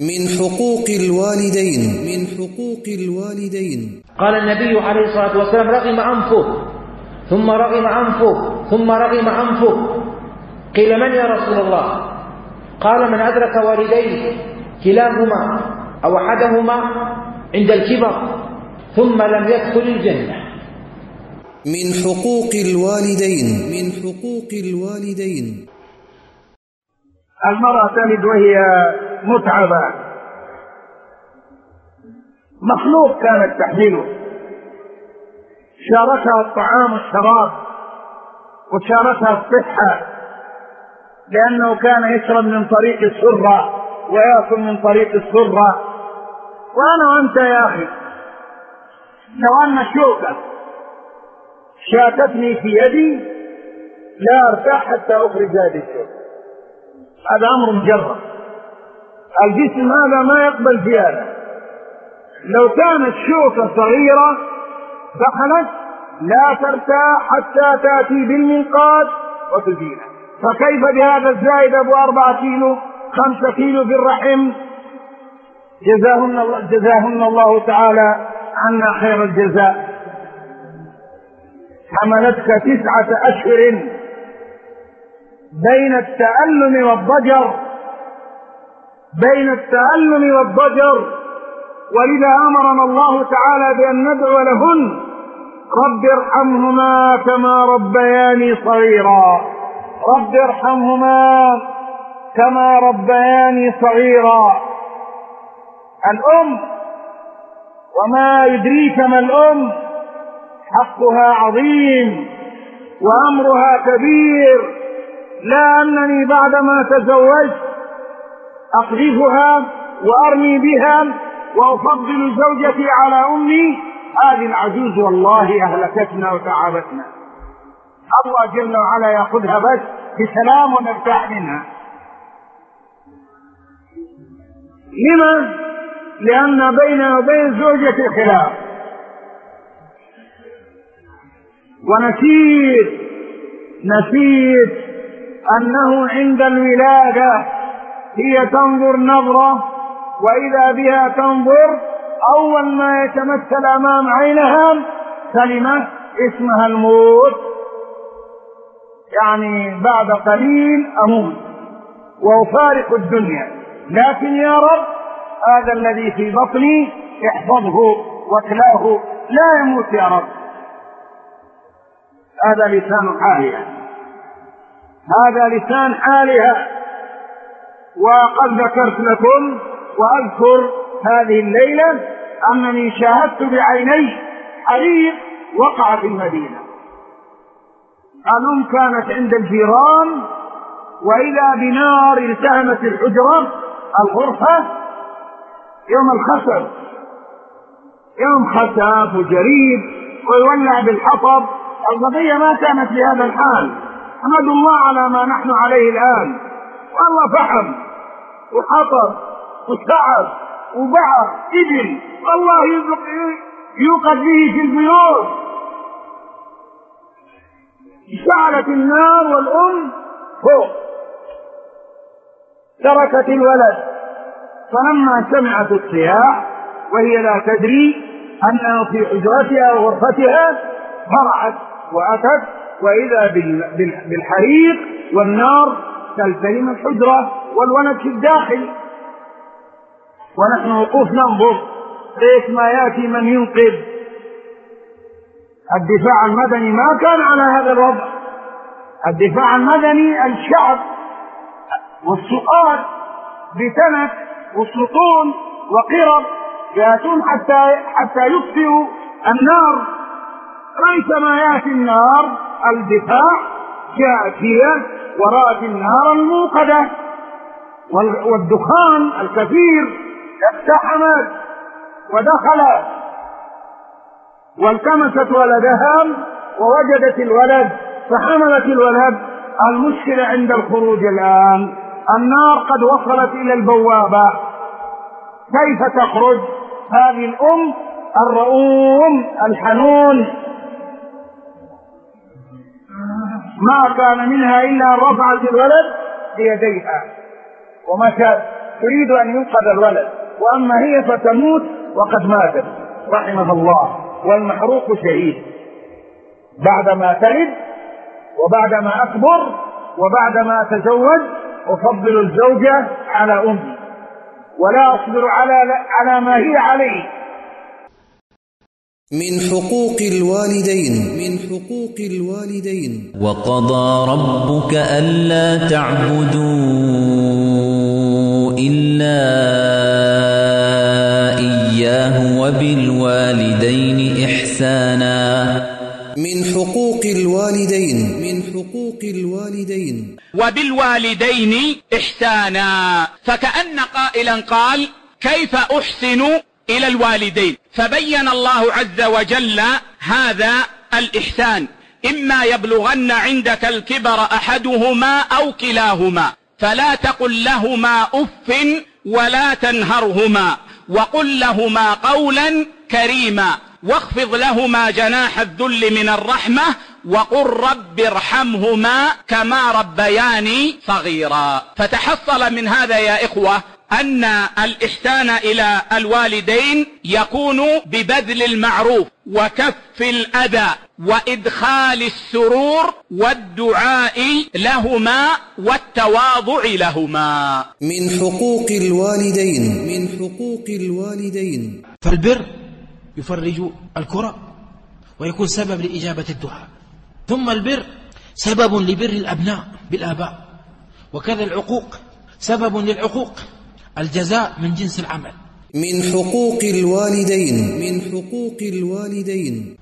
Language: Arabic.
من حقوق الوالدين. من حقوق الوالدين. قال النبي عليه الصلاة والسلام رغم أنفه ثم رغم أنفه ثم رغم أنفه قيل من يا رسول الله؟ قال من أدرك والديه كلاهما أو أحدهما عند الكبر ثم لم يدخل الجنة. من حقوق الوالدين. من حقوق الوالدين. المرأة تلد وهي متعبة. مخلوق كانت تحمله. شاركها الطعام والشراب وشاركها الصحة لأنه كان يشرب من طريق السرة ويأكل من طريق السرة. وأنا وأنت يا أخي لو أن شوكة شاتتني في يدي لا أرتاح حتى أخرج هذه الشوكة. هذا أمر مجرد. الجسم هذا ما يقبل زيادة. لو كانت شوكة صغيرة دخلت لا ترتاح حتى تأتي بالمنقاد وتزيله فكيف بهذا الزايد أبو أربعة كيلو خمسة كيلو في الرحم جزاهن الله, جزاهن الله تعالى عنا خير الجزاء. حملتك تسعة أشهر بين التألم والضجر. بين التألم والضجر. ولذا أمرنا الله تعالى بأن ندعو لهن. رب ارحمهما كما ربياني صغيرا. رب ارحمهما كما ربياني صغيرا. الأم وما يدريك ما الأم حقها عظيم وأمرها كبير. لا أنني بعدما تزوجت أقذفها وأرمي بها وأفضل زوجتي على أمي. هذه العجوز والله أهلكتنا وتعبتنا الله جل وعلا يأخذها بس بسلام ونرتاح منها. لما؟ لأن بين وبين زوجتي خلاف. ونسيت نسيت أنه عند الولادة هي تنظر نظرة وإذا بها تنظر أول ما يتمثل أمام عينها كلمة اسمها الموت. يعني بعد قليل أموت. وأفارق الدنيا. لكن يا رب هذا الذي في بطني احفظه واكلاه لا يموت يا رب. هذا لسان حالها هذا لسان حالها وقد ذكرت لكم وأذكر هذه الليلة أنني شاهدت بعيني حريق وقع في المدينة. الام كانت عند الجيران واذا بنار التهمت الحجرة الغرفة. يوم الخسف يوم خسف وجريد ويولع بالحطب. القضية ما كانت بهذا الحال. احمد الله على ما نحن عليه الآن. والله فحم. وحطب وتعب وبعر إبل. والله يوقد به في البيوت. اشتعلت النار والأم فوق. تركت الولد. فلما سمعت الصياح وهي لا تدري انه في حجرتها وغرفتها فرعت وأتت وإذا بالحريق والنار تلتهم الحجرة. والولد في الداخل. ونحن وقوف ننظر ليش ما يأتي من ينقذ. الدفاع المدني ما كان على هذا الوضع. الدفاع المدني الشعب والسؤال بتنك وسطول وقرب يأتون حتى حتى يطفئوا النار. ريثما يأتي النار الدفاع جاثية ورأت النار الموقدة. والدخان الكثير اقتحمت ودخلت والتمست ولدها ووجدت الولد فحملت الولد. المشكلة عند الخروج الآن النار قد وصلت إلى البوابة. كيف تخرج؟ هذه الأم الرؤوم الحنون. ما كان منها إلا أن رفعت الولد بيديها. ومشت تريد أن ينقذ الولد. وأما هي فتموت وقد ماتت. رحمها الله. والمحروق شهيد. بعدما تلد وبعدما أكبر وبعدما أتزوج أفضل الزوجة على أمي. ولا أصبر على على ما هي عليه. من حقوق الوالدين. من حقوق الوالدين. وقضى ربك ألا تعبدوا. إلا إياه وبالوالدين إحسانا. من حقوق الوالدين. من حقوق الوالدين. وبالوالدين إحسانا. فكأن قائلا قال كيف أحسن إلى الوالدين؟ فبين الله عز وجل هذا الإحسان. إما يبلغن عندك الكبر أحدهما أو كلاهما. فلا تقل لهما أف ولا تنهرهما وقل لهما قولا كريما واخفض لهما جناح الذل من الرحمة وقل رب ارحمهما كما ربياني صغيرا. فتحصل من هذا يا إخوة أن الإحسان إلى الوالدين يكون ببذل المعروف وكف الأذى وإدخال السرور والدعاء لهما والتواضع لهما. من حقوق الوالدين. من حقوق الوالدين. فالبر يفرج الكرة ويكون سبب لإجابة الدعاء. ثم البر سبب لبر الأبناء بالآباء. وكذا العقوق سبب للعقوق. الجزاء من جنس العمل. من حقوق الوالدين. من حقوق الوالدين.